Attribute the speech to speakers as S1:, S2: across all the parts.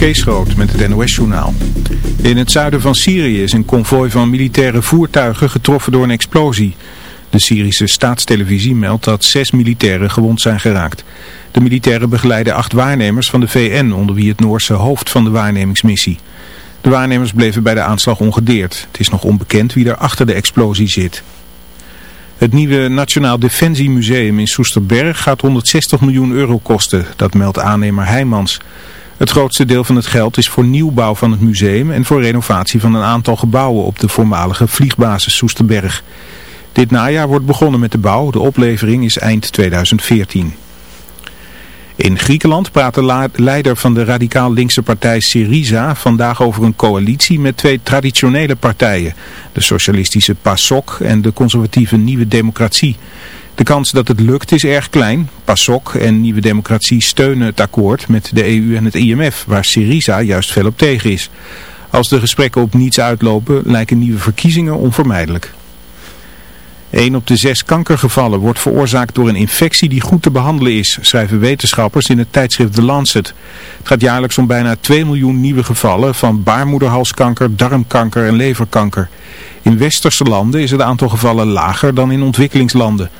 S1: Kees met het NOS-journaal. In het zuiden van Syrië is een konvooi van militaire voertuigen getroffen door een explosie. De Syrische staatstelevisie meldt dat zes militairen gewond zijn geraakt. De militairen begeleiden acht waarnemers van de VN, onder wie het Noorse hoofd van de waarnemingsmissie. De waarnemers bleven bij de aanslag ongedeerd. Het is nog onbekend wie er achter de explosie zit. Het nieuwe Nationaal Defensiemuseum in Soesterberg gaat 160 miljoen euro kosten, dat meldt aannemer Heijmans. Het grootste deel van het geld is voor nieuwbouw van het museum en voor renovatie van een aantal gebouwen op de voormalige vliegbasis Soesterberg. Dit najaar wordt begonnen met de bouw, de oplevering is eind 2014. In Griekenland praat de leider van de radicaal linkse partij Syriza vandaag over een coalitie met twee traditionele partijen. De socialistische PASOK en de conservatieve Nieuwe Democratie. De kans dat het lukt is erg klein. PASOK en Nieuwe Democratie steunen het akkoord met de EU en het IMF, waar Syriza juist veel op tegen is. Als de gesprekken op niets uitlopen, lijken nieuwe verkiezingen onvermijdelijk. Een op de zes kankergevallen wordt veroorzaakt door een infectie die goed te behandelen is, schrijven wetenschappers in het tijdschrift The Lancet. Het gaat jaarlijks om bijna 2 miljoen nieuwe gevallen van baarmoederhalskanker, darmkanker en leverkanker. In westerse landen is het aantal gevallen lager dan in ontwikkelingslanden.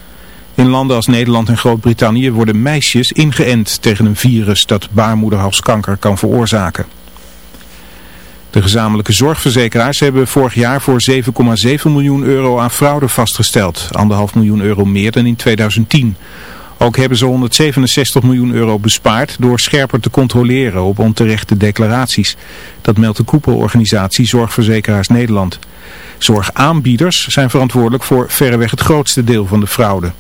S1: In landen als Nederland en Groot-Brittannië worden meisjes ingeënt tegen een virus dat baarmoederhalskanker kan veroorzaken. De gezamenlijke zorgverzekeraars hebben vorig jaar voor 7,7 miljoen euro aan fraude vastgesteld. Anderhalf miljoen euro meer dan in 2010. Ook hebben ze 167 miljoen euro bespaard door scherper te controleren op onterechte declaraties. Dat meldt de koepelorganisatie Zorgverzekeraars Nederland. Zorgaanbieders zijn verantwoordelijk voor verreweg het grootste deel van de fraude.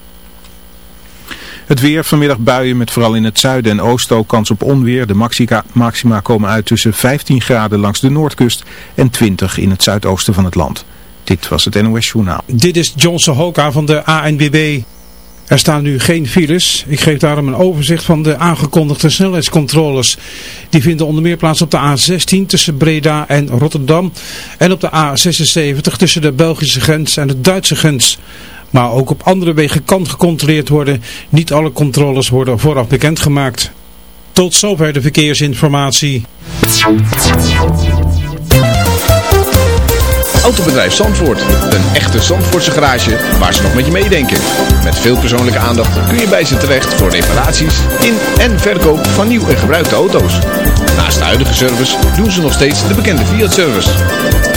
S1: Het weer vanmiddag buien met vooral in het zuiden en oosten ook kans op onweer. De maxima, maxima komen uit tussen 15 graden langs de noordkust en 20 in het zuidoosten van het land. Dit was het NOS Journaal.
S2: Dit is Johnson Hoka van de ANBB. Er staan nu geen files. Ik geef daarom een overzicht van de aangekondigde snelheidscontroles. Die vinden onder meer plaats op de A16 tussen Breda en Rotterdam. En op de A76 tussen de Belgische grens en de Duitse grens. Maar ook op andere wegen kan gecontroleerd worden. Niet alle controles worden vooraf bekendgemaakt. Tot zover de verkeersinformatie.
S3: Autobedrijf Zandvoort. Een echte Zandvoortse garage waar ze nog met je meedenken. Met veel persoonlijke aandacht kun je bij ze terecht voor reparaties in en verkoop van nieuw en gebruikte auto's. Naast de huidige service doen ze nog steeds de bekende Fiat-service.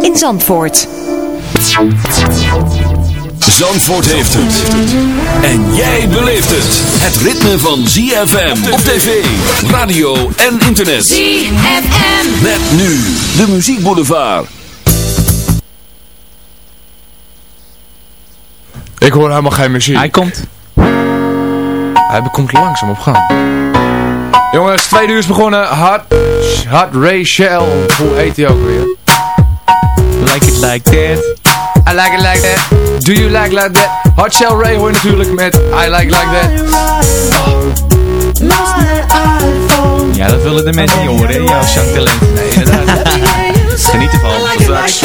S4: in Zandvoort.
S5: Zandvoort heeft het. En jij beleeft het. Het ritme van ZFM op tv, radio en internet.
S6: ZFM.
S5: Met nu de muziekboulevard.
S7: Ik hoor helemaal geen muziek.
S8: Hij komt.
S7: Hij komt langzaam op gang. Jongens, twee uur is begonnen. Hot, hot Ray Shell. Hoe heet hij ook weer?
S8: Like it like that.
S7: I like it like that. Do you like like that? Hot Shell Ray hoor je natuurlijk met I like like that.
S8: Ja, dat willen de mensen niet horen, hè? Jouw zangtalent.
S7: Nee, inderdaad.
S8: Geniet ervan. Tot straks.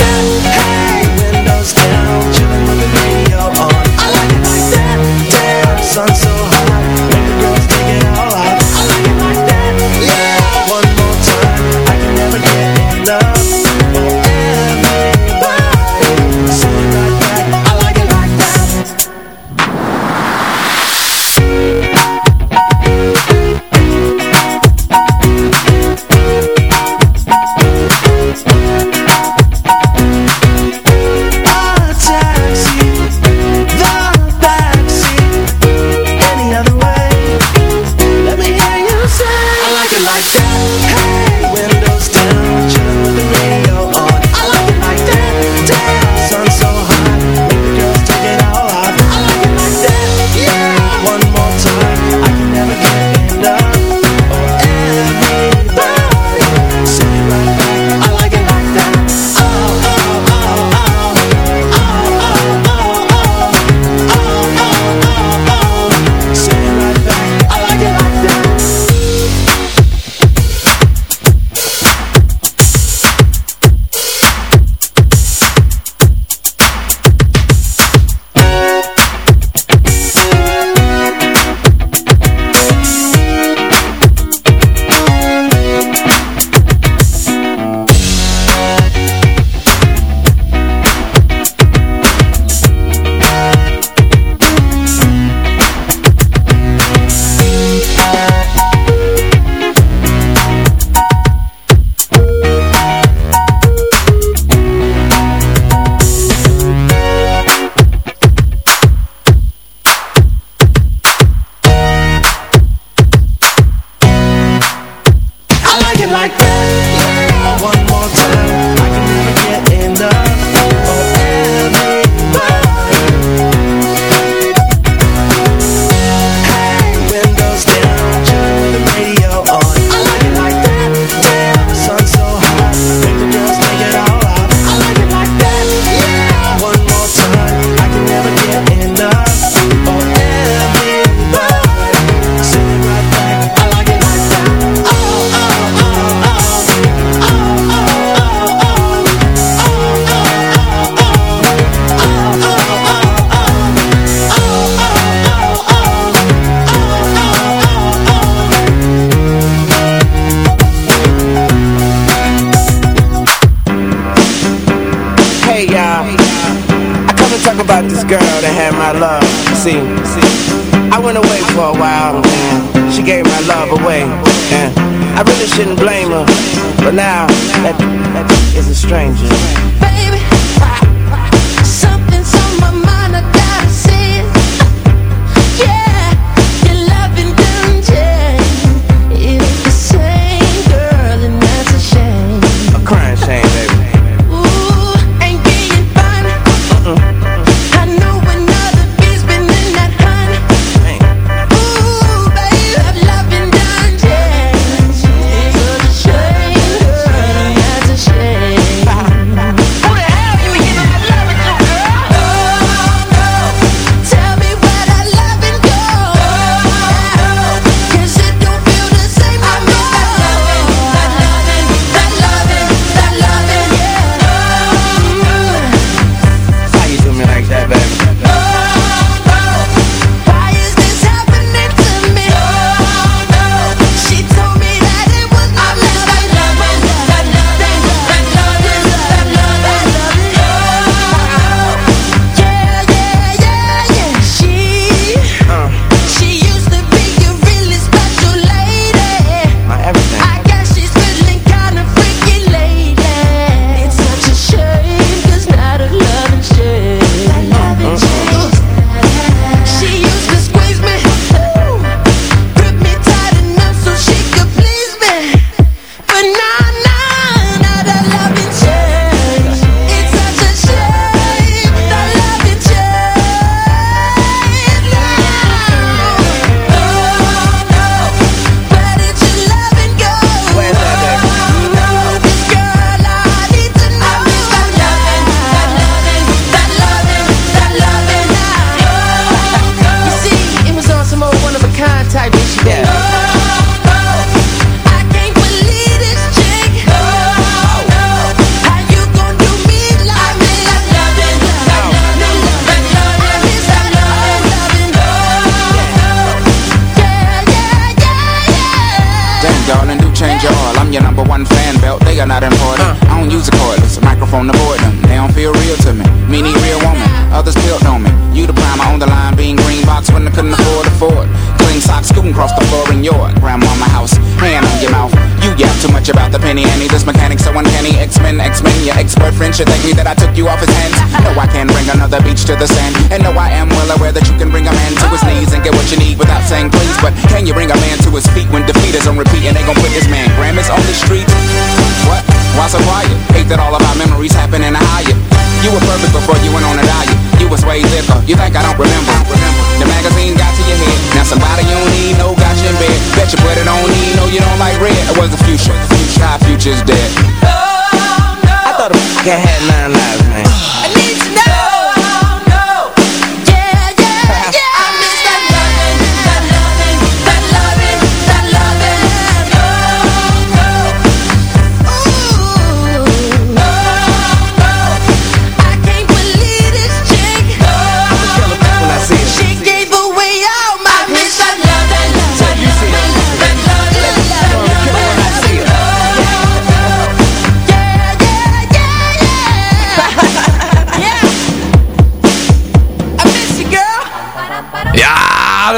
S9: About this girl that had my love. See, see I went away for a while and she gave my love away. And I really shouldn't blame her, but now that, that is a stranger.
S6: Baby,
S10: should thank me that I took you off his hands. No, I can't bring another beach to the sand.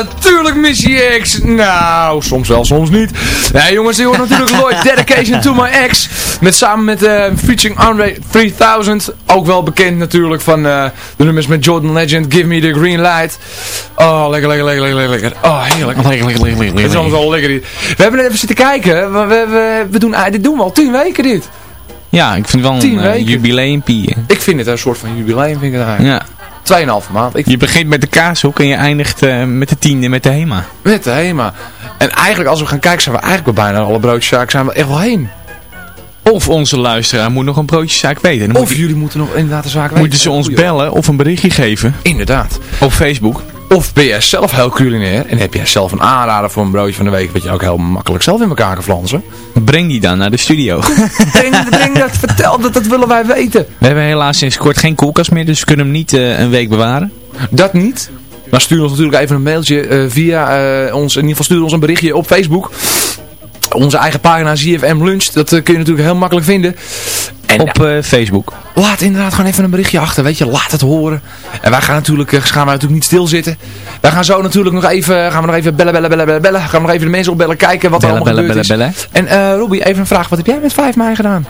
S7: Natuurlijk Missy X. Nou, soms wel, soms niet. Nee, jongens, je hoort natuurlijk Lloyd Dedication to My Ex. Met, samen met uh, featuring Andre 3000. Ook wel bekend natuurlijk van eh, de nummers met Jordan Legend. Give Me The Green Light. Oh, lekker, lekker, lekker, lekker, lekker. Oh, heerlijk.
S8: Lekker, lekker, lekker, lekker.
S7: Het is allemaal wel lekker. dit. We hebben net even zitten kijken. We, we, we, we doen, ah, dit doen we al tien weken dit.
S8: Ja, ik vind het wel een uh, jubileumpie.
S7: Ik vind het een soort van jubileum. Vind ik het eigenlijk.
S8: Ja.
S7: Tweeënhalve maand. Ik
S8: Je begint met de kaashoek en je eindigt eh, met de tiende met de HEMA.
S7: Met de HEMA. En eigenlijk als we gaan kijken zijn we eigenlijk bij bijna alle broodjeszaken zijn we echt wel heen.
S8: Of onze luisteraar moet nog een broodjeszaak weten. Dan
S7: Of
S8: moet-
S7: jullie moeten nog inderdaad de zaak weten.
S8: moeten ze ons bellen of een berichtje geven
S7: Inderdaad.
S8: op Facebook.
S7: Of ben jij zelf heel culinair en heb jij zelf een aanrader voor een broodje van de week wat je ook heel makkelijk zelf in elkaar kan flansen.
S8: Breng die dan naar de studio.
S7: Breng, breng dat, vertel dat, dat willen wij weten.
S8: We hebben helaas sinds kort geen koelkast meer, dus we kunnen hem niet eh, een week bewaren.
S7: Dat niet. Maar stuur ons natuurlijk even een mailtje eh, via eh, ons, in ieder geval stuur ons een berichtje op Facebook. Onze eigen pagina ZFM Lunch. Dat eh, kun je natuurlijk heel makkelijk vinden. En
S8: Op eh, Facebook.
S7: laat inderdaad gewoon even een berichtje achter, weet je. Laat het horen. En wij gaan natuurlijk, eh, gaan wij natuurlijk niet stilzitten. Wij gaan zo natuurlijk nog even, gaan we nog even bellen, bellen, bellen, bellen, bellen. Gaan we nog even de mensen opbellen, kijken wat
S8: Bellen,
S7: er allemaal
S8: bellen,
S7: gebeurd
S8: bellen,
S7: is. En eh Robbie, even een vraag. Wat heb jij met 5 mei gedaan?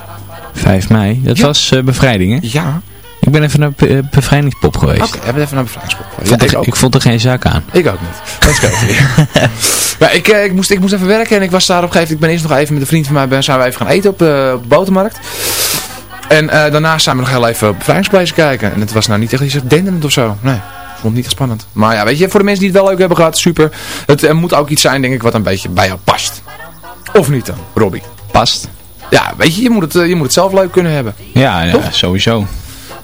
S8: 5 mei. Dat
S7: Ja.
S8: was eh, bevrijding, hè?
S7: Ja.
S8: Ik ben even naar be- eh, bevrijdingspop geweest.
S7: Oké, we even naar bevrijdingspop.
S8: Ik,
S7: Ja,
S8: er,
S7: ik
S8: ik vond er geen zaak aan.
S7: Ik ook niet. Dat weer. maar ik, eh, ik, moest, ik moest even werken en ik was daar op een gegeven moment. Ik ben eerst nog even met een vriend van mij ben, zijn we even gaan eten op, eh, de botermarkt. En daarna zijn we nog heel even op bevrijdingspleisen kijken. En het was nou niet echt iets denderend of zo. Nee, ik vond het niet spannend. Maar ja, weet je, voor de mensen die het wel leuk hebben gehad, super. Het moet ook iets zijn, denk ik, wat een beetje bij jou past. Of niet dan, Robbie?
S8: Past.
S7: Ja, weet je, je moet het, je moet het zelf leuk kunnen hebben.
S8: Ja, ja sowieso.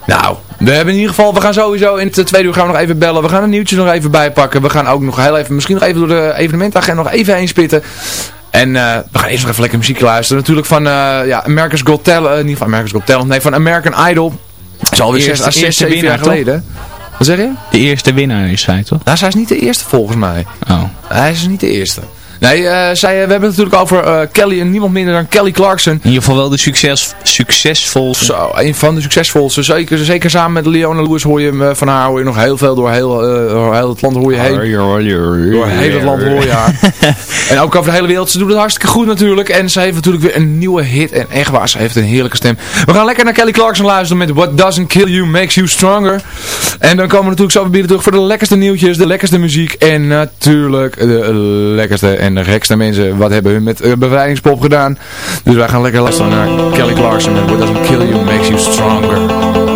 S7: Nou, we hebben in ieder geval, we gaan sowieso in het tweede uur gaan we nog even bellen. We gaan een nieuwtje nog even bijpakken. We gaan ook nog heel even, misschien nog even door de evenementagenda nog even heen spitten. En eh, we gaan eerst nog even lekker muziek luisteren. Natuurlijk van, eh ja, America's Got Talent, eh, niet van America's Got Talent, nee, van American Idol. Dat is alweer
S8: Eerste-
S7: zes, ah, zes,
S8: eerste
S7: zeven jaar
S8: winnaar, toch?
S7: geleden. Wat zeg je?
S8: De eerste winnaar is zij, toch?
S7: Nou, zij is niet de eerste volgens mij.
S8: Oh.
S7: Hij is niet de eerste. Nee, eh, zij, we hebben het natuurlijk over eh, Kelly en niemand minder dan Kelly Clarkson.
S8: In ieder geval wel de succes, succesvolste.
S7: Zo, een van de succesvolste. Zeker, zeker samen met Leona Lewis hoor je hem, eh, van haar hoor je nog heel veel door heel, eh, door heel het land hoor je heen. Door heel het land hoor je haar. en ook over de hele wereld. Ze doet het hartstikke goed natuurlijk. En ze heeft natuurlijk weer een nieuwe hit. En echt waar, ze heeft een heerlijke stem. We gaan lekker naar Kelly Clarkson luisteren met What Doesn't Kill You Makes You Stronger. En dan komen we natuurlijk zo weer terug voor de lekkerste nieuwtjes, de lekkerste muziek. En natuurlijk de lekkerste en de gekste mensen. Wat hebben hun met eh, bevrijdingspop gedaan. Dus wij gaan lekker luisteren naar Kelly Clarkson met What Doesn't Kill You Makes You Stronger.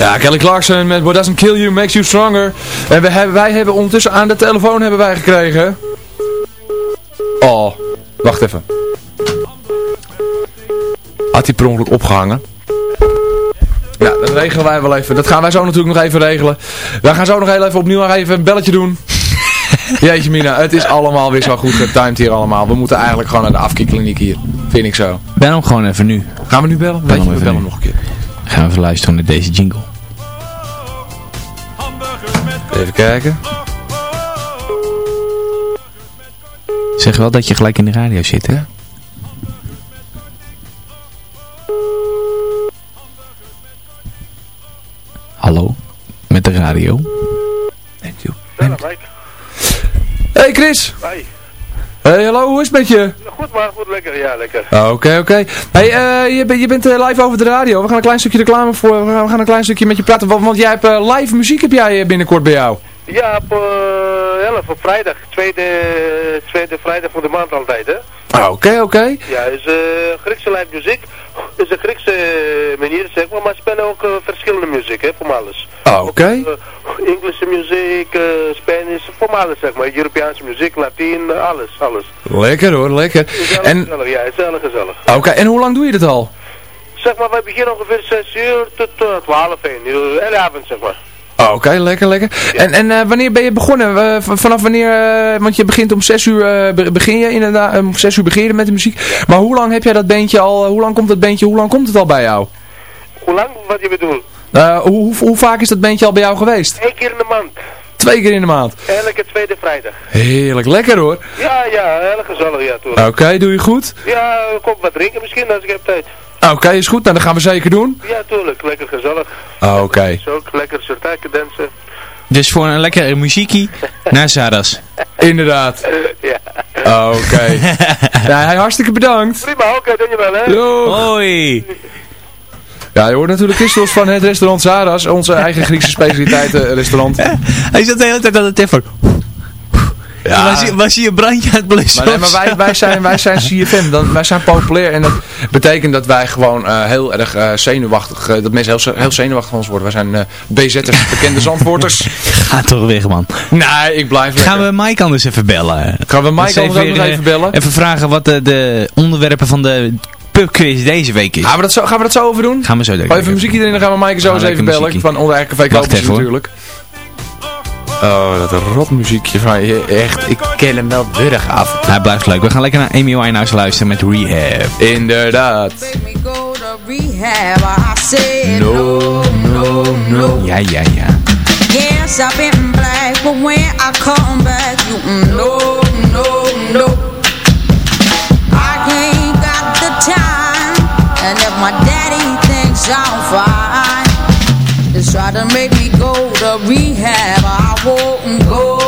S7: Ja, Kelly Clarkson met What Doesn't Kill You Makes You Stronger. En we hebben, wij hebben ondertussen aan de telefoon hebben wij gekregen... Oh, wacht even. Had hij per ongeluk opgehangen? Ja, dat regelen wij wel even. Dat gaan wij zo natuurlijk nog even regelen. Wij gaan zo nog heel even opnieuw nog even een belletje doen. Jeetje mina, het is allemaal weer zo goed getimed hier allemaal. We moeten eigenlijk gewoon naar de afkikkliniek hier. Vind ik zo.
S8: Bel hem gewoon even nu.
S7: Gaan we nu bellen? Weet je,
S8: hem
S7: we bellen
S8: nu.
S7: nog een keer.
S8: Gaan we even luisteren naar deze jingle.
S7: Even kijken.
S8: Zeg wel dat je gelijk in de radio zit, hè? Hallo, met de radio.
S7: Thank you. Hey Chris. Hey, hallo, hoe is het met je?
S11: Goed maar, goed lekker, ja lekker.
S7: Ah, Oké, oké. Hey, eh, je, bent- je bent eh, live over de radio. We gaan een klein stukje reclame voor. We gaan, we gaan een klein stukje met je praten. Want, want jij hebt eh, live muziek heb jij eh, binnenkort bij jou.
S11: Ja, op uh, 11 op vrijdag, tweede, tweede vrijdag van de maand altijd hè.
S7: Ah, Oké, oké.
S11: Ja, is eh Griekse live muziek. Is een Griekse eh, manier zeg maar, maar spelen ook eh, verschillende muziek hè, van alles.
S7: Ah, oké.
S11: Eh, Engelse muziek, eh Spanisch, van alles zeg maar. Europeaanse muziek, Latijn, alles, alles.
S7: Lekker hoor, lekker.
S11: Gezellig,
S7: En,
S11: gezellig, ja, gezellig, gezellig.
S7: ah, oké, en hoe lang doe je dit al?
S11: Zeg maar, wij beginnen ongeveer 6 uur tot uh, 12 1 uur, hele avond zeg maar.
S7: Ah, Oké, lekker, lekker. En, en eh, wanneer ben je begonnen? Eh, vanaf wanneer, eh, want je begint om 6 uur, be- begin je inderdaad, om 6 uur begin je met de muziek. Maar hoe lang heb jij dat beentje al, hoe lang komt dat beentje, hoe lang komt het al bij jou?
S11: Hoe lang, wat je bedoelt?
S7: Hoe, hoe, hoe vaak is dat beentje al bij jou geweest?
S11: Eén keer in de maand.
S7: Twee keer in de maand.
S11: Elke tweede vrijdag.
S7: Heerlijk, lekker hoor.
S11: Ja, ja, heel gezellig, ja, toch.
S7: Oké, doe je goed?
S11: Ja, kom wat drinken misschien als ik heb tijd.
S7: Oké, is goed. Nou, dat gaan we zeker doen.
S11: Ja, tuurlijk, lekker gezellig.
S7: Ah, Oké.
S11: Is ook lekker surtaken dansen.
S8: Dus voor een lekkere muziekie naar Zaras.
S7: Inderdaad.
S11: ja.
S7: Ah, Oké. ja, hij hartstikke bedankt.
S11: Prima, oké, dankjewel hè.
S7: Doeg.
S8: Hoi.
S7: Ja, je hoort natuurlijk Christos van het restaurant Zaras, onze eigen Griekse specialiteitenrestaurant.
S8: Hij zat de hele tijd aan de telefoon.
S7: Ja.
S8: Was, hij, was hij een brandje aan het blussen?
S7: Maar, nee, maar wij, wij, zijn, wij zijn CFM, dan, wij zijn populair en dat betekent dat wij gewoon eh, heel erg eh, zenuwachtig, eh, dat mensen heel, heel zenuwachtig van ons worden. Wij zijn eh BZ'ers, bekende zandwoorders.
S8: Ga toch weg, man.
S7: Nee, ik blijf lekker.
S8: Gaan we Mike anders even bellen?
S7: Gaan we Mike anders even bellen?
S8: Even vragen wat de, de onderwerpen van de pubquiz deze week is.
S7: Gaan we dat zo, gaan we dat zo over doen?
S8: Gaan we zo doen.
S7: Even muziekje erin, dan gaan we Mike zo eens even bellen. Van onder RKV
S8: Wacht hoor.
S7: Oh, dat rotmuziekje van je. Echt, ik ken hem wel burg af.
S8: Hij blijft leuk. We gaan lekker naar Amy Winehouse luisteren met Rehab.
S7: Inderdaad.
S12: me go to rehab. I said
S7: No, no, no.
S8: Ja, ja, ja.
S12: Yes, I've been black, but when I come back, you no, no, no. I ain't got the time, and if my daddy thinks I'm fine, just try to make to rehab. I won't go, go,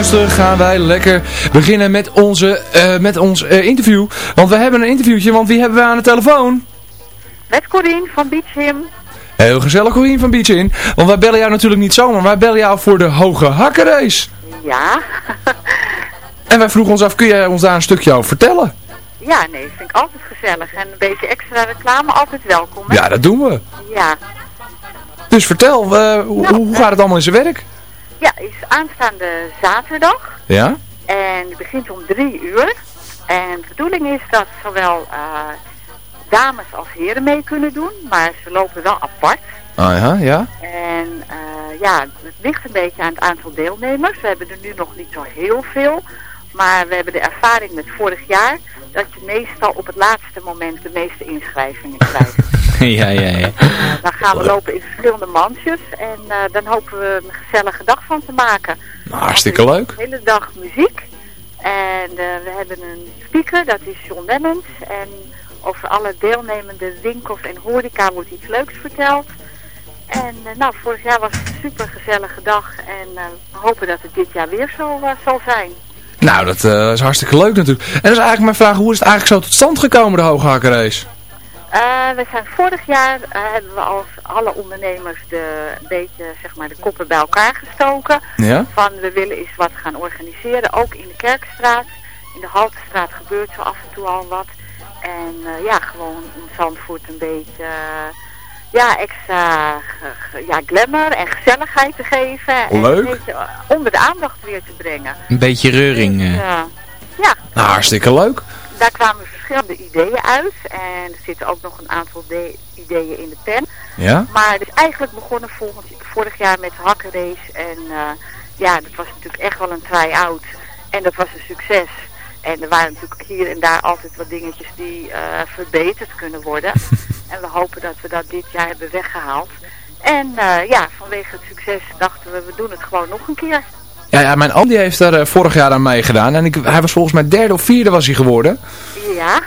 S7: luisteren, gaan wij lekker beginnen met, onze, eh, met ons eh, interview. Want we hebben een interviewtje, want wie hebben we aan de telefoon?
S13: Met Corine van Beach Him.
S7: Heel gezellig Corine van Beach in. Want wij bellen jou natuurlijk niet zomaar, wij bellen jou voor de Hoge Hakkenrace.
S13: Ja.
S7: En wij vroegen ons af, kun jij ons daar een stukje over vertellen?
S13: ja, nee, vind ik altijd gezellig. En een beetje extra reclame, altijd welkom. Hè?
S7: Ja, dat doen we.
S13: Ja.
S7: Dus vertel, eh, hoe,
S13: Nou,
S7: hoe gaat het allemaal in zijn werk?
S13: Ja, is aanstaande zaterdag.
S7: Ja?
S13: En die begint om drie uur. En de bedoeling is dat zowel eh, dames als heren mee kunnen doen. Maar ze lopen wel apart.
S7: Ah ja, ja.
S13: En eh, ja, het ligt een beetje aan het aantal deelnemers. We hebben er nu nog niet zo heel veel. Maar we hebben de ervaring met vorig jaar dat je meestal op het laatste moment de meeste inschrijvingen krijgt.
S8: ja, ja, ja.
S13: Dan gaan we lopen in verschillende mansjes en eh, dan hopen we een gezellige dag van te maken.
S7: Nou, hartstikke leuk.
S13: De hele dag muziek. En eh, we hebben een speaker, dat is John Lemmens. En over alle deelnemende winkels en horeca wordt iets leuks verteld. En eh, nou, vorig jaar was het een super gezellige dag. En eh, we hopen dat het dit jaar weer zo eh, zal zijn.
S7: Nou, dat eh, is hartstikke leuk natuurlijk. En dat is eigenlijk mijn vraag, hoe is het eigenlijk zo tot stand gekomen, de Hoge Hakkenrace?
S13: Eh, we zijn vorig jaar eh, hebben we als alle ondernemers de, een beetje zeg maar de koppen bij elkaar gestoken.
S7: Ja?
S13: Van we willen eens wat gaan organiseren, ook in de Kerkstraat. In de Haltestraat gebeurt zo af en toe al wat. En eh, ja, gewoon in Zandvoort een beetje ja, extra ja, glamour en gezelligheid te geven. En
S8: Leuk.
S13: een beetje onder de aandacht weer te brengen.
S8: Een beetje reuring.
S13: Ja. ja,
S7: Nou, hartstikke leuk.
S13: Daar kwamen verschillende ideeën uit. En er zitten ook nog een aantal de- ideeën in de pen.
S7: Ja?
S13: Maar het is eigenlijk begonnen volgend, vorig jaar met de hakkenrace. En eh, ja, dat was natuurlijk echt wel een try-out. En dat was een succes. En er waren natuurlijk hier en daar altijd wat dingetjes die eh, verbeterd kunnen worden. En we hopen dat we dat dit jaar hebben weggehaald. En eh, ja, vanwege het succes dachten we, we doen het gewoon nog een keer.
S7: Ja, ja mijn oom die heeft daar eh, vorig jaar aan meegedaan. En ik, hij was volgens mij derde of vierde was hij geworden.
S13: Ja,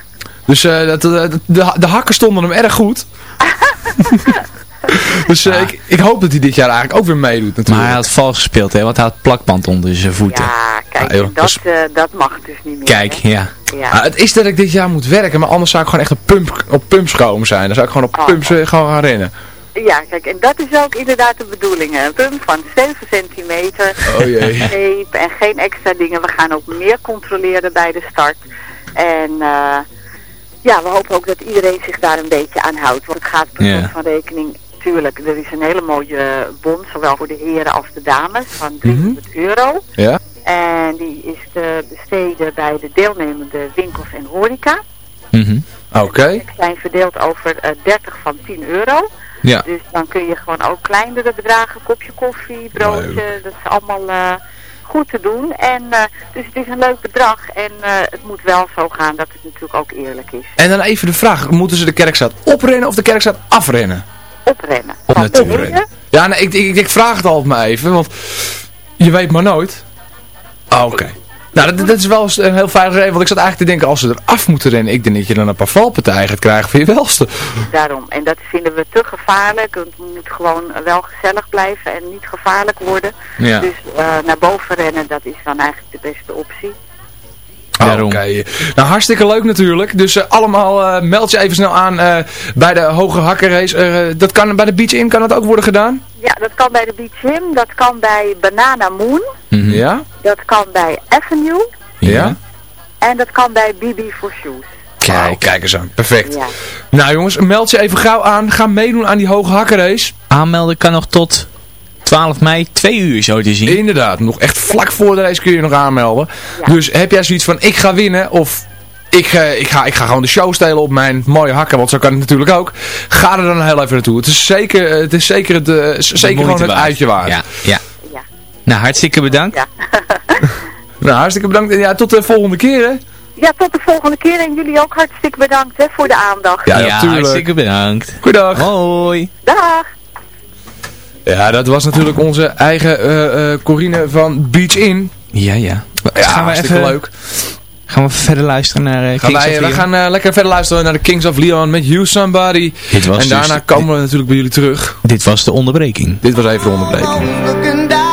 S7: Dus eh, dat, dat- de, de hakken stonden hem erg goed. dus eh, ik, ik hoop dat hij dit jaar eigenlijk ook weer meedoet natuurlijk.
S8: Maar hij had vals gespeeld, hè, want hij had plakband onder zijn voeten.
S13: ja kijk,
S7: Ah, joh, dat is-
S13: dat, eh, dat mag dus niet meer.
S8: Kijk,
S13: hè.
S8: ja.
S13: Ja.
S7: Ah, het is dat ik dit jaar moet werken, maar anders zou ik gewoon echt op, pump, op pumps komen zijn. Dan zou ik gewoon op
S13: Oh.
S7: pumps eh, gewoon gaan rennen.
S13: Ja, kijk, en dat is ook inderdaad de bedoeling. Een pump van 7 centimeter.
S7: Oh jee.
S13: Tape en geen extra dingen. We gaan ook meer controleren bij de start. En eh, ja, we hopen ook dat iedereen zich daar een beetje aan houdt. Want het gaat per slot van rekening. Tuurlijk, er is een hele mooie bon, zowel voor de heren als de dames, van 300 euro.
S7: Ja?
S13: En die is te besteden bij de deelnemende winkels en horeca.
S8: Mhm.
S7: Oké.
S13: Die zijn verdeeld over eh, 30 van 10 euro.
S7: Ja.
S13: Dus dan kun je gewoon ook kleinere bedragen, kopje koffie, broodje, dat is allemaal eh, goed te doen. En eh, dus het is een leuk bedrag en eh, het moet wel zo gaan dat het natuurlijk ook eerlijk is.
S7: En dan even de vraag, moeten ze de kerkstraat oprennen of de kerkstraat afrennen?
S13: Oprennen.
S7: Op natuurlijk. Ja, nee, ik, ik, ik vraag het altijd maar even, want je weet maar nooit. Ah, Oké. Nou, dat, dat is wel een heel veilig reden, want ik zat eigenlijk te denken, als ze eraf moeten rennen, ik denk dat je dan een paar valpartijen gaat krijgen voor je welste.
S13: Daarom. En dat vinden we te gevaarlijk. Het moet gewoon wel gezellig blijven en niet gevaarlijk worden.
S7: Ja.
S13: Dus eh, naar boven rennen, dat is dan eigenlijk de beste optie.
S7: Daarom. Oké. Nou, hartstikke leuk natuurlijk. Dus eh, allemaal eh, meld je even snel aan eh, bij de Hoge Hakkenrace. Eh, dat kan bij de Beach In, kan dat ook worden gedaan?
S13: Ja, dat kan bij de Beach Gym, dat kan bij Banana Moon,
S7: Ja?
S13: dat kan bij Avenue
S7: Ja?
S13: en dat kan bij BB for Shoes.
S7: Kijk, kijk eens aan. Perfect.
S13: Ja.
S7: Nou jongens, meld je even gauw aan. Ga meedoen aan die Hoge Hakkenrace.
S8: Aanmelden kan nog tot 12 mei, 2 uur zo te zien.
S7: Inderdaad, nog echt vlak voor de race kun je nog aanmelden. Dus heb jij zoiets van, ik ga winnen of... Ik, eh, ik, ga, ik ga gewoon de show stelen op mijn mooie hakken, want zo kan het natuurlijk ook. Ga er dan heel even naartoe. Het is zeker, eh, het, is zeker, het, eh, zeker gewoon het
S8: waard.
S7: uitje waard.
S8: Ja, ja. Nou, hartstikke bedankt.
S7: Nou, hartstikke bedankt. En ja, tot de volgende keer hè.
S13: Ja, tot de volgende keer en jullie ook hartstikke bedankt hè, voor de aandacht.
S7: Ja, natuurlijk.
S8: hartstikke bedankt.
S7: Goedendag.
S8: Hoi.
S13: Dag.
S7: Ja, dat was natuurlijk onze eigen eh, eh, Corine van Beach In.
S8: Ja, ja.
S7: Ja,
S8: gaan we
S7: hartstikke
S8: even,
S7: leuk.
S8: Gaan we verder luisteren naar uh,
S7: Gaan wij, wij gaan eh, lekker verder luisteren naar de Kings of Leon met You Somebody.
S8: Dit was
S7: en daarna
S8: dus-
S7: komen we natuurlijk bij jullie terug.
S8: Dit was de onderbreking.
S7: Dit was even de onderbreking.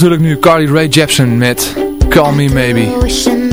S14: natuurlijk nu Carly Rae Jepsen met Call Me Maybe.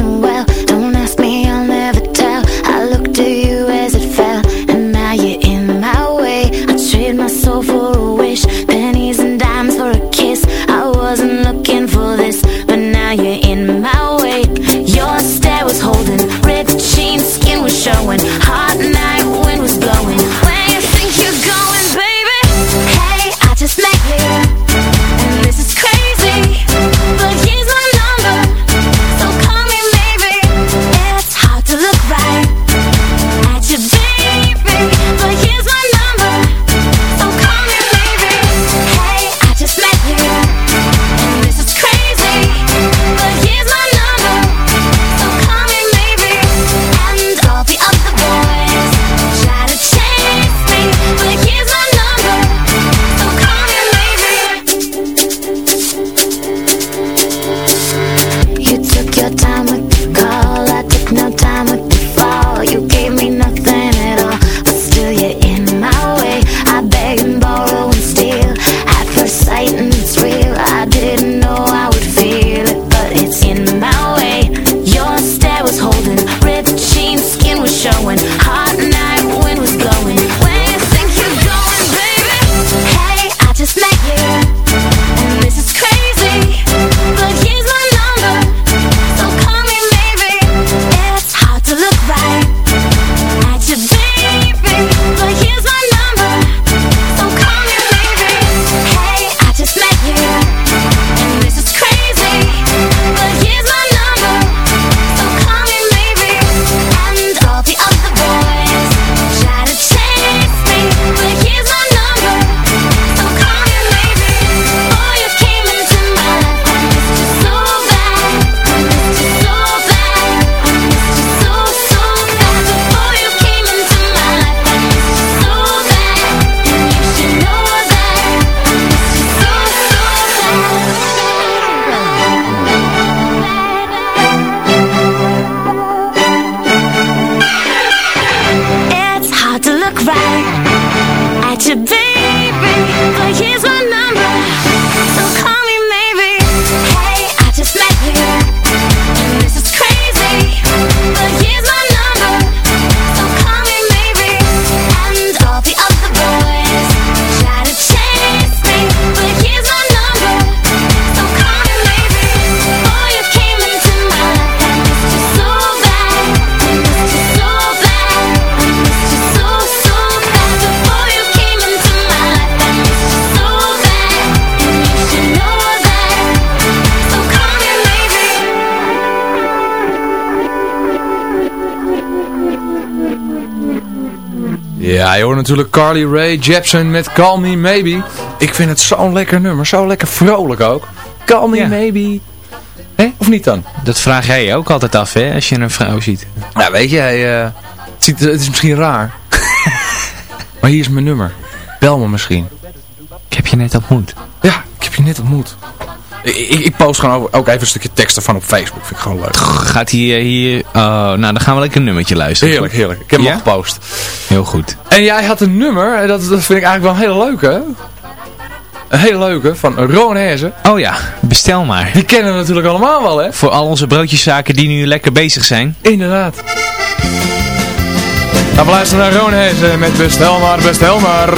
S14: Ja, je hoort natuurlijk Carly Rae Jepsen met Call Me Maybe. Ik vind het zo'n lekker nummer, zo lekker vrolijk ook. Call Me. Maybe. Hé, of niet dan?
S8: Dat vraag jij ook altijd af, hè, als je een vrouw ziet.
S14: Nou, weet jij, eh, ziet, het is misschien raar. maar hier is mijn nummer. Bel me misschien.
S8: Ik heb je net ontmoet.
S14: Ja, ik heb je net ontmoet. Ik, post gewoon ook even een stukje tekst ervan op Facebook. Vind ik gewoon leuk.
S8: Gaat hier... hier oh, nou, dan gaan we lekker een nummertje luisteren.
S14: Heerlijk, heerlijk. Ik heb hem gepost.
S8: Heel goed.
S14: En jij had een nummer. Dat, dat vind ik eigenlijk wel een hele leuke. Een hele leuke van Roanese.
S8: Oh ja, bestel maar.
S14: Die kennen we natuurlijk allemaal wel, hè?
S8: Voor al onze broodjeszaken die nu lekker bezig zijn.
S14: Inderdaad. Nou, we luisteren naar Roanese met Bestel maar, Bestel maar.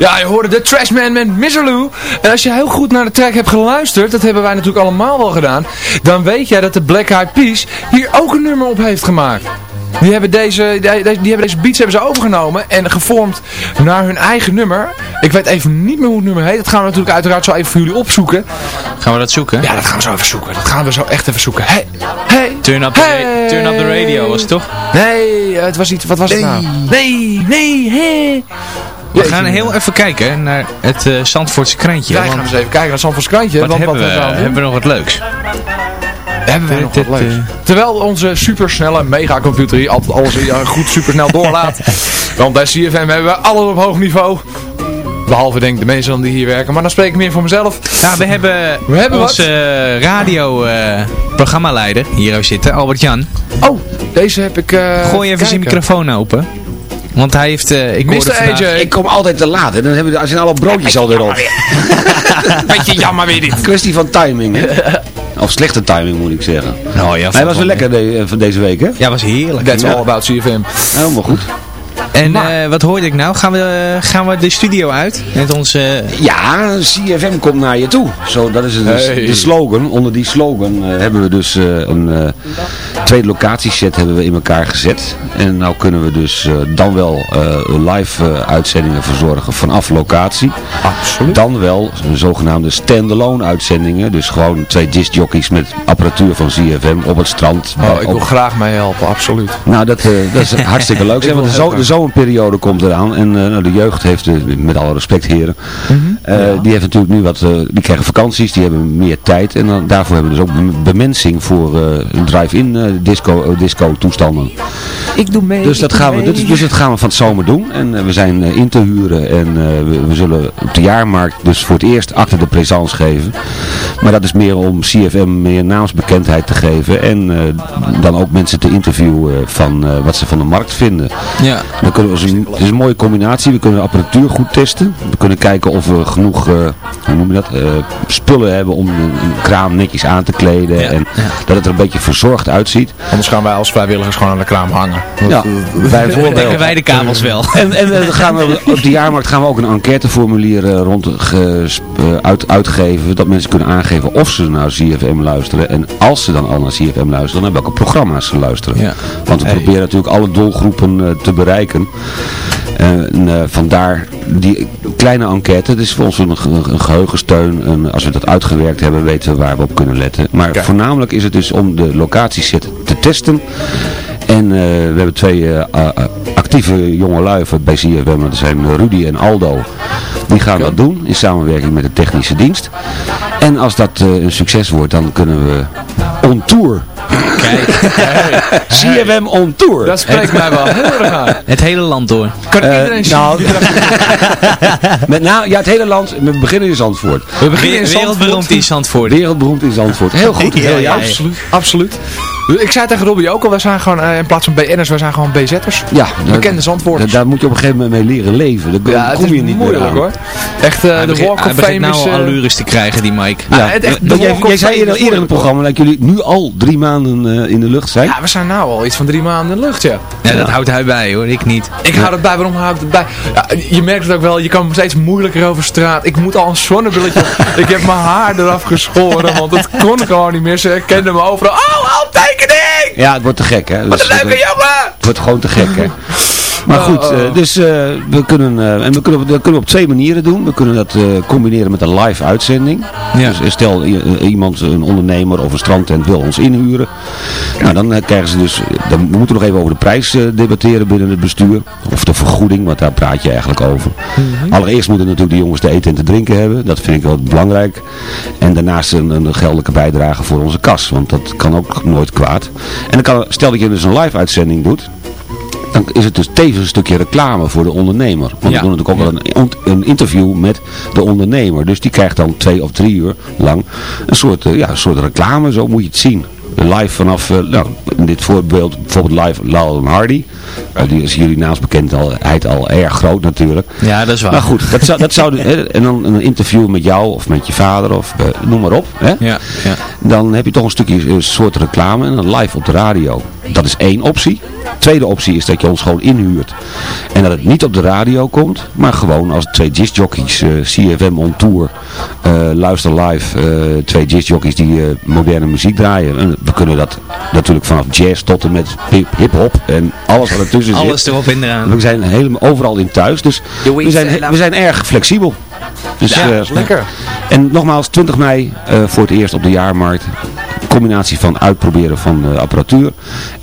S7: Ja, je hoorde de Trashman met Miserloo. En als je heel goed naar de track hebt geluisterd, dat hebben wij natuurlijk allemaal wel gedaan, dan weet jij dat de Black Eyed Peas hier ook een nummer op heeft gemaakt. Die hebben deze, die, die hebben deze beats hebben ze overgenomen en gevormd naar hun eigen nummer. Ik weet even niet meer hoe het nummer heet. Dat gaan we natuurlijk uiteraard zo even voor jullie opzoeken.
S8: Gaan we dat zoeken?
S7: Ja, dat gaan we zo even zoeken. Dat gaan we zo echt even zoeken. Hey, hey,
S8: Turn up, the,
S7: hey.
S8: ra- turn up the radio was het toch?
S7: Nee, het was iets, wat was het nou? Nee, nee, hé.
S8: We gaan heel even kijken naar het eh Zandvoortse krantje.
S7: Wij
S8: want
S7: gaan eens even kijken naar Sanfors Krantje.
S8: wat
S7: want
S8: hebben,
S7: wat
S8: we, hebben we nog wat leuks?
S7: Hebben we nog wat leuks.
S8: eh,
S7: Terwijl onze supersnelle megacomputer hier altijd alles goed supersnel doorlaat. Want bij CFM hebben we alles op hoog niveau. Behalve denk ik de mensen die hier werken. Maar dan spreek ik meer voor mezelf.
S8: Ja, we hebben,
S7: We hebben
S8: onze radio eh, programmaleider hier ook zitten, Albert Jan.
S7: Oh, deze heb ik... eh,
S8: Gooi even zijn microfoon open. Want hij heeft, eh, ik hoorde
S7: Mr.
S8: vandaag...
S7: AJ.
S15: Ik kom altijd te laat. En dan hebben we, zijn alle broodjes al erop.
S7: Beetje jammer weer dit.
S15: Kwestie van timing, hè? Of slechte timing, moet ik zeggen.
S8: Nou ja,
S15: hij was weer lekker de- eh, van deze week, hè?
S8: Ja, was heerlijk.
S7: That's
S15: Ja.
S7: all about CFM.
S15: Helemaal goed.
S8: En eh, wat hoorde ik nou? Gaan we, gaan we de studio uit met onze...
S15: Ja, CFM komt naar je toe. Zo, dat is dus
S7: Hey.
S15: de slogan. Onder die slogan eh, hebben we dus eh, een eh, tweede locatieset hebben we in elkaar gezet. En nou kunnen we dus eh, dan wel eh, live eh, uitzendingen verzorgen vanaf locatie.
S7: Absoluut.
S15: Dan wel zogenaamde stand-alone uitzendingen. Dus gewoon twee discjockeys met apparatuur van CFM op het strand.
S7: Oh, ik wil
S15: op-
S7: graag mee helpen, absoluut.
S15: nou, dat, eh, dat is hartstikke leuk. Zeg, want
S7: wil
S15: zo,
S7: helpen.
S15: de zomerperiode komt eraan. En eh, nou, de jeugd heeft, eh, met alle respect heren,
S7: Mhm.
S15: eh, die heeft natuurlijk nu wat, eh, die krijgen vakanties, die hebben meer tijd. En dan, daarvoor hebben we dus ook bem- bemensing voor eh, een drive-in eh, disco, disco toestanden.
S8: Ik doe mee.
S15: Dus dat, gaan we, dus, dus dat gaan we van het zomer doen. En we zijn in te huren en eh, we, we zullen op de jaarmarkt dus voor het eerst achter de présence geven. Maar dat is meer om CFM meer naamsbekendheid te geven. En eh, dan ook mensen te interviewen van eh, wat ze van de markt vinden.
S8: Ja.
S15: Dan kunnen we, het is een mooie combinatie. We kunnen de apparatuur goed testen. We kunnen kijken of we genoeg eh, hoe noem je dat, eh, spullen hebben om een, een kraam netjes aan te kleden. En dat het er een beetje verzorgd uitziet.
S7: Anders gaan wij als vrijwilligers gewoon aan de kraam hangen.
S15: Ja, bijvoorbeeld.
S8: Dekken wij de kabels wel.
S15: En, en eh, dan gaan we, op de jaarmarkt gaan we ook een enquêteformulier eh, rond eh, uit, uitgeven. Dat mensen kunnen aangeven of ze naar CFM luisteren. En als ze dan al naar CFM luisteren, naar welke programma's ze luisteren.
S8: Ja.
S15: Want we
S8: Hey.
S15: proberen natuurlijk alle doelgroepen eh, te bereiken. En eh, vandaar die kleine enquête. Het is voor ons een, een geheugensteun. En als we dat uitgewerkt hebben, weten we waar we op kunnen letten. Maar voornamelijk is het dus om de locatieset te testen. En eh, we hebben twee eh, a- actieve jonge lui bij CFM. Dat zijn Rudy en Aldo. Die gaan dat doen in samenwerking met de technische dienst. En als dat eh, een succes wordt, dan kunnen we on tour.
S8: Kijk.
S15: CFM on tour.
S7: Dat spreekt mij wel heel erg aan.
S8: Het hele land door.
S7: Kan
S15: Eh,
S7: iedereen zien?
S15: nou, met, nou, ja, het hele land. We beginnen in Zandvoort.
S7: we beginnen in Zandvoort.
S8: Wereldberoemd in Zandvoort.
S15: Wereldberoemd in Zandvoort. Heel goed.
S8: Ja,
S15: heel
S8: ja, ja.
S15: juist.
S7: Absoluut, absoluut. Ik zei tegen Robbie ook al, wij zijn gewoon eh, in plaats van BN'ers, wij zijn gewoon BZ'ers.
S15: Ja,
S7: Bekende Zandvoorters.
S15: Daar moet je op een gegeven moment mee leren leven. Daar
S7: Ja, het
S15: kom
S7: is
S15: je niet meer
S7: moeilijk
S15: aan.
S7: hoor. Echt, eh, de
S8: begint-
S7: Walk of Fame
S8: nou
S7: is...
S8: allures te krijgen, die Mike.
S15: Ja,
S7: het echt, de
S15: jij,
S7: Walk of
S15: jij zei eerder, in het programma dat jullie nu al drie maanden eh, in de lucht zijn.
S7: Ja, we zijn nou al iets van drie maanden in de lucht, ja.
S8: Ja, dat houdt hij bij hoor, ik niet.
S7: Ik hou het bij, waarom hou ik het bij? Ja, je merkt het ook wel, je kan steeds moeilijker over straat. Ik moet al een zonnebrilletje op. Ik heb mijn haar eraf geschoren, want het kon gewoon niet meer. Ze herkenden me overal. Oh,
S15: Ja, het wordt te gek hè.
S7: Wat
S15: Dus
S7: een
S15: het,
S7: leuke jongen!
S15: het wordt gewoon te gek hè. Maar goed,
S7: Oh, oh.
S15: eh, dus eh, we kunnen, eh, en we kunnen, dat kunnen we op twee manieren doen. We kunnen dat combineren met een live uitzending.
S8: Ja.
S15: Dus stel iemand, een ondernemer of een strandtent wil ons inhuren. Nou, dan krijgen ze dus, dan we moeten we nog even over de prijs debatteren binnen het bestuur. Of de vergoeding, want daar praat je eigenlijk over. Allereerst moeten natuurlijk de jongens te eten en te drinken hebben. Dat vind ik wel belangrijk. En daarnaast een, een geldelijke bijdrage voor onze kas. Want dat kan ook nooit kwaad. En dan kan, stel dat je dus een live uitzending doet dan is het dus tevens een stukje reclame voor de ondernemer. Want
S8: Ja.
S15: we doen natuurlijk ook wel een, een interview met de ondernemer. Dus die krijgt dan twee of drie uur lang een soort, eh, ja, een soort reclame, zo moet je het zien. Live vanaf, eh, nou, in dit voorbeeld bijvoorbeeld live Laurel Hardy. Eh, die is jullie naamsbekendheid al erg groot natuurlijk.
S8: Ja, dat is waar.
S15: Maar goed, dat zou, dat zou, hè, en dan een interview met jou of met je vader of eh, noem maar op. Hè?
S8: Ja, ja.
S15: Dan heb je toch een stukje een soort reclame en dan live op de radio. Dat is één optie. Tweede optie is dat je ons gewoon inhuurt. En dat het niet op de radio komt, maar gewoon als twee discjockeys, eh CFM on tour, eh, luister live, eh, twee discjockeys die eh, moderne muziek draaien. En we kunnen dat natuurlijk vanaf jazz tot en met hip- hip-hop en alles wat ertussen zit.
S8: Alles erop en eraan.
S15: We zijn helemaal overal in thuis, dus we zijn, we zijn erg flexibel. Dus,
S7: Ja,
S15: eh,
S7: lekker.
S15: En nogmaals, 20 mei eh, voor het eerst op de jaarmarkt. Combinatie van uitproberen van eh, apparatuur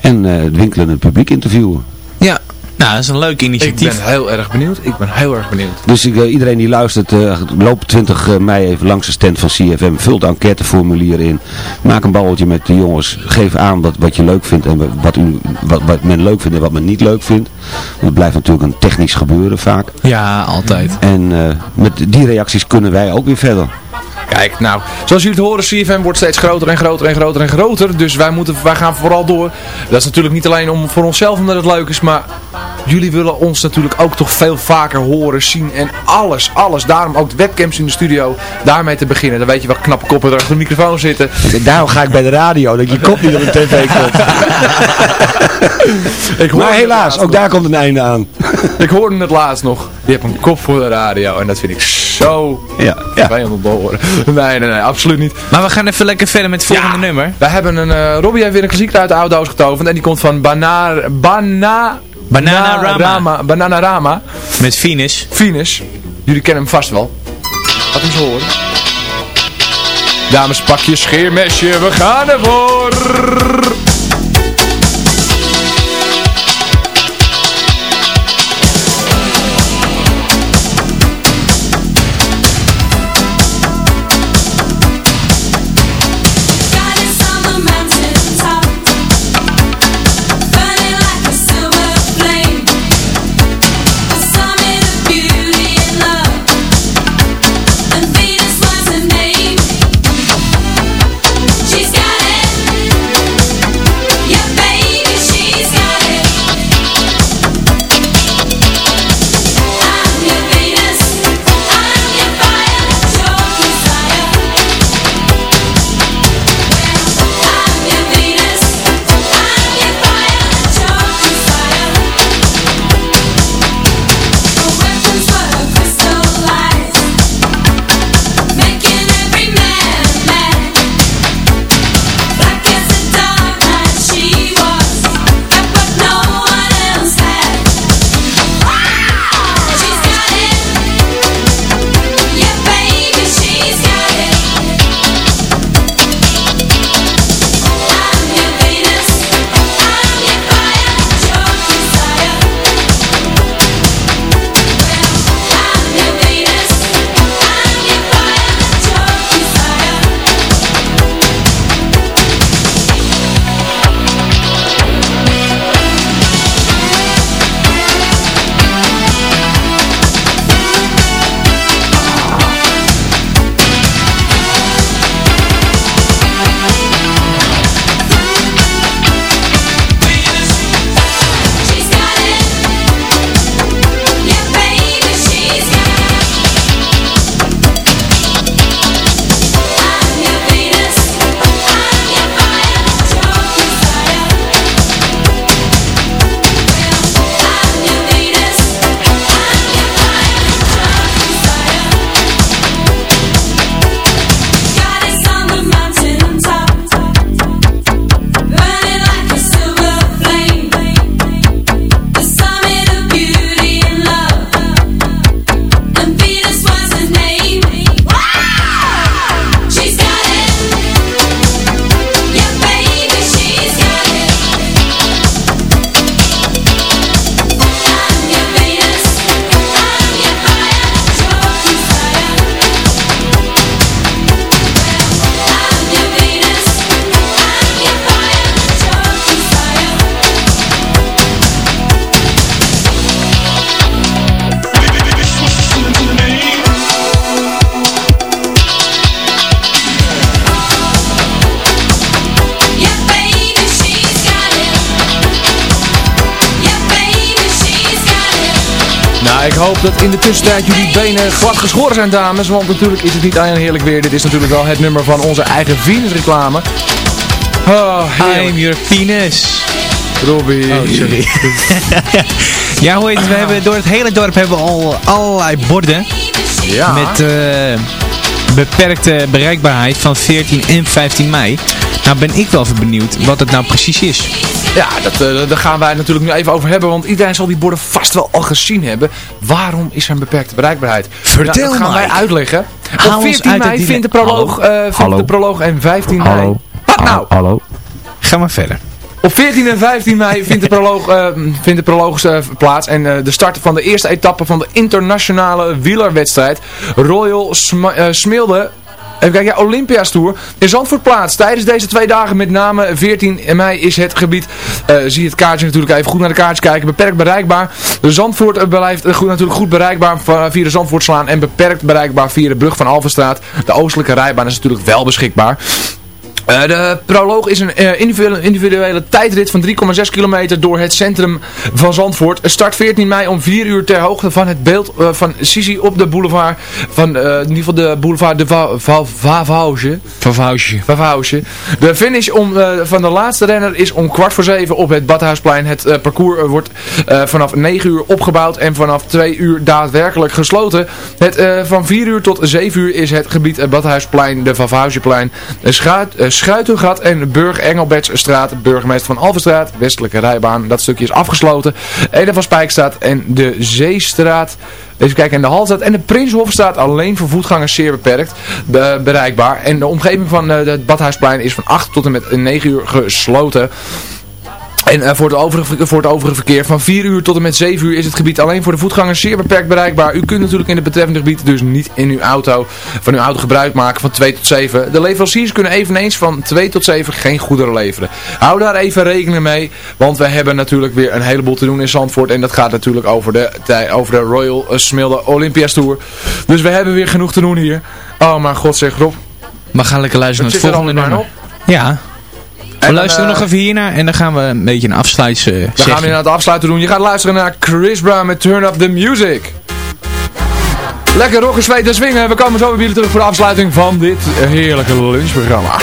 S15: en eh, het winkelende publiek interviewen.
S8: Ja, Nou, dat is een leuk
S14: Ik
S8: initiatief.
S14: ben heel erg benieuwd. Ik ben heel erg benieuwd.
S15: Dus ik, eh, iedereen die luistert, eh loop 20 mei even langs de stand van CFM. Vul de enquêteformulier in. Maak een babbeltje met de jongens. Geef aan wat, wat je leuk vindt en wat, u, wat, wat men leuk vindt en wat men niet leuk vindt. Want het blijft natuurlijk een technisch gebeuren vaak.
S8: Ja, altijd.
S15: En eh, met die reacties kunnen wij ook weer verder.
S14: Kijk, nou, zoals jullie het horen, CFM wordt steeds groter en groter en groter en groter. Dus wij, moeten, wij gaan vooral door. Dat is natuurlijk niet alleen om, voor onszelf omdat het leuk is, maar jullie willen ons natuurlijk ook toch veel vaker horen, zien en alles, alles. Daarom ook de webcams in de studio, daarmee te beginnen. Dan weet je wel knappe koppen er achter de microfoon zitten.
S15: Daarom ga ik bij de radio, dat je kop niet op de tv komt.
S14: Ik
S15: maar helaas, ook daar komt een einde aan.
S14: Ik hoorde het laatst nog. Je hebt een kop voor de radio en dat vind ik zo
S15: Ja,
S14: fijn om te horen. Nee, nee, nee, absoluut niet.
S8: Maar we gaan even lekker verder met het volgende nummer.
S14: We hebben een, eh Robbie heeft weer een klassieker uit de oude doos getoverd en die komt van Banar, Bana,
S8: Bananarama.
S14: Bananarama.
S8: Met Venus.
S14: Venus. Jullie kennen hem vast wel. Laat hem eens horen. Dames, pak je scheermesje, we gaan ervoor. Ik hoop dat in de tussentijd jullie benen glad geschoren zijn, dames. Want natuurlijk is het niet alleen heerlijk weer. Dit is natuurlijk wel het nummer van onze eigen Venus reclame. Oh, heerlijk.
S8: I'm your penis.
S14: Robbie.
S8: Oh, sorry. ja, hoe heet het? We hebben door het hele dorp hebben we al allerlei borden.
S14: Ja.
S8: Met eh, beperkte bereikbaarheid van 14 en 15 mei. Nou ben ik wel even benieuwd wat het nou precies is.
S14: Ja, dat, eh, daar gaan wij het natuurlijk nu even over hebben. Want iedereen zal die borden vast wel al gezien hebben. Waarom is er een beperkte bereikbaarheid?
S8: Vertel,
S14: nou, dat gaan wij uitleggen. Op
S8: ons
S14: 14
S8: uit het
S14: mei vindt de proloog,
S8: Hallo?
S14: eh, vindt
S15: Hallo?
S14: de proloog en 15 mei.
S15: Hallo?
S14: Wat nou?
S15: Hallo?
S8: Ga maar verder.
S7: Op 14 en 15 mei vindt de proloog, eh, vindt eh, plaats. En eh, de start van de eerste etappe van de internationale wielerwedstrijd. Royal eh, Smilde Even kijken, ja, Olympia's Tour. In Zandvoort plaats. Tijdens deze twee dagen, met name 14 mei, is het gebied, eh, zie het kaartje natuurlijk even goed naar de kaartjes kijken, beperkt bereikbaar. De Zandvoort blijft goed, natuurlijk goed bereikbaar via de Zandvoortslaan en beperkt bereikbaar via de brug van Alvenstraat. De oostelijke rijbaan is natuurlijk wel beschikbaar. Eh, de proloog is een eh, individuele, individuele tijdrit van 3,6 kilometer door het centrum van Zandvoort. Start 14 mei om 4 uur ter hoogte van het beeld eh, van Sisi op de boulevard. Van in ieder geval de boulevard de Va- Va- Vavauge.
S8: Vavauge.
S7: Vavauge. De finish om, van de laatste renner is om kwart voor zeven op het Badhuisplein. Het parcours wordt vanaf 9 uur opgebouwd en vanaf 2 uur daadwerkelijk gesloten. Het, van 4 uur tot 7 uur is het gebied Badhuisplein, de Vavaugeplein, Schuit, Schuitengat en Burg Engelbertsstraat, burgemeester van Alvenstraat, westelijke rijbaan. Dat stukje is afgesloten. Ede van Spijkstraat en de Zeestraat. Even kijken, en de Halstraat en de Prinshofstraat alleen voor voetgangers zeer beperkt be- bereikbaar. En de omgeving van eh, het Badhuisplein is van 8 tot en met 9 uur gesloten. En eh, voor, het overige, voor het overige verkeer van 4 uur tot en met 7 uur is het gebied alleen voor de voetgangers zeer beperkt bereikbaar. U kunt natuurlijk in het betreffende gebied dus niet in uw auto, van uw auto gebruik maken van 2 tot 7. De leveranciers kunnen eveneens van 2 tot 7 geen goederen leveren. Hou daar even rekening mee, want we hebben natuurlijk weer een heleboel te doen in Zandvoort. En dat gaat natuurlijk over de, over de Royal Smilde Olympias Tour. Dus we hebben weer genoeg te doen hier. Oh mijn god zeg Rob.
S8: We gaan lekker luisteren naar het volgende nummer.
S7: bijna
S8: We luisteren
S7: eh,
S8: nog even hiernaar en dan gaan we een beetje een afsluits eh,
S7: Dan gaan we inderdaad de afsluiten doen. Je gaat luisteren naar Chris Brown met Turn Up The Music. Lekker rocken, zweten en swingen. We komen zo weer bij jullie terug voor de afsluiting van dit heerlijke lunchprogramma.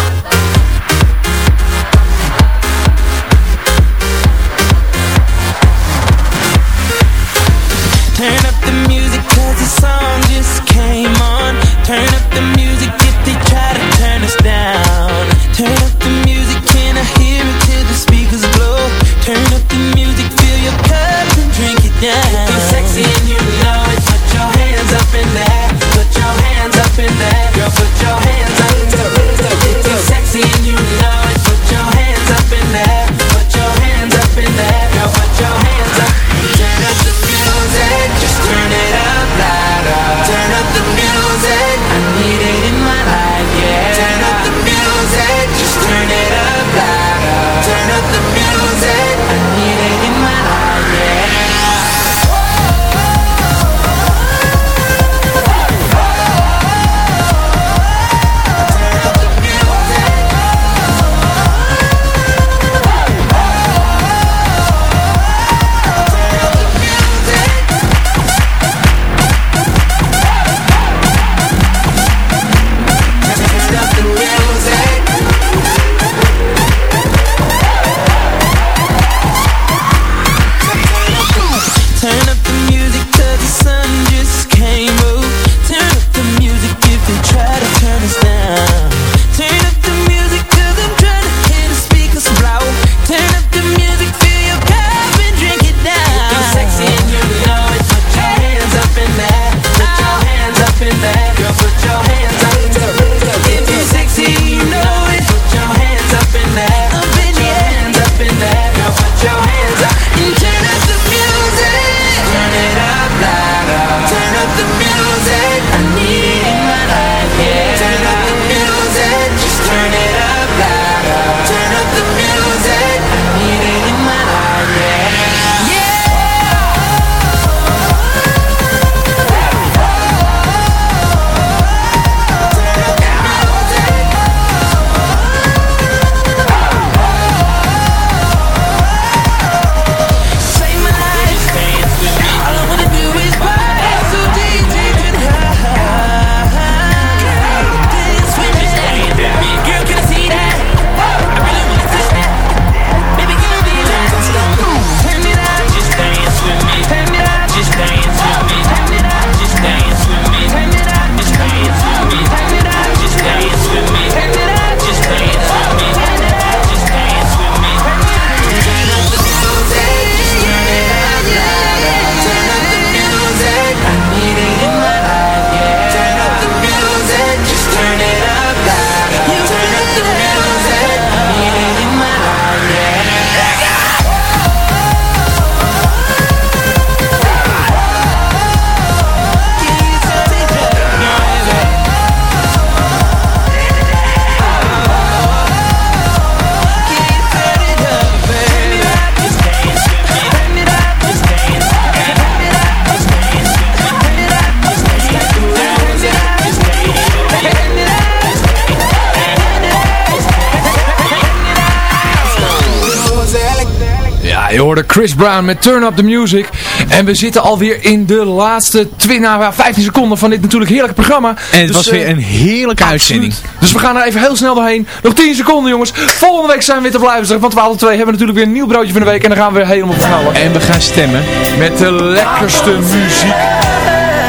S7: Chris Brown met Turn Up The Music. En we zitten alweer in de laatste 20, nou, ja, 15 seconden van dit natuurlijk heerlijke programma.
S8: En het
S7: Dus,
S8: was
S7: eh,
S8: weer een heerlijke uitzending.
S7: Dus we gaan er even heel snel doorheen. Nog 10 seconden jongens. Volgende week zijn we weer te blijven. Van 12 tot 2 hebben we natuurlijk weer een nieuw broodje van de week. En dan gaan we weer helemaal knallen.
S8: En we gaan stemmen.
S7: Met de lekkerste muziek.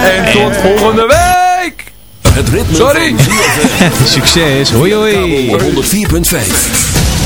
S7: En tot volgende week.
S5: Het ritme
S7: Sorry.
S5: van ZFM.
S8: Succes. Hoi hoi.
S5: Op 104.5.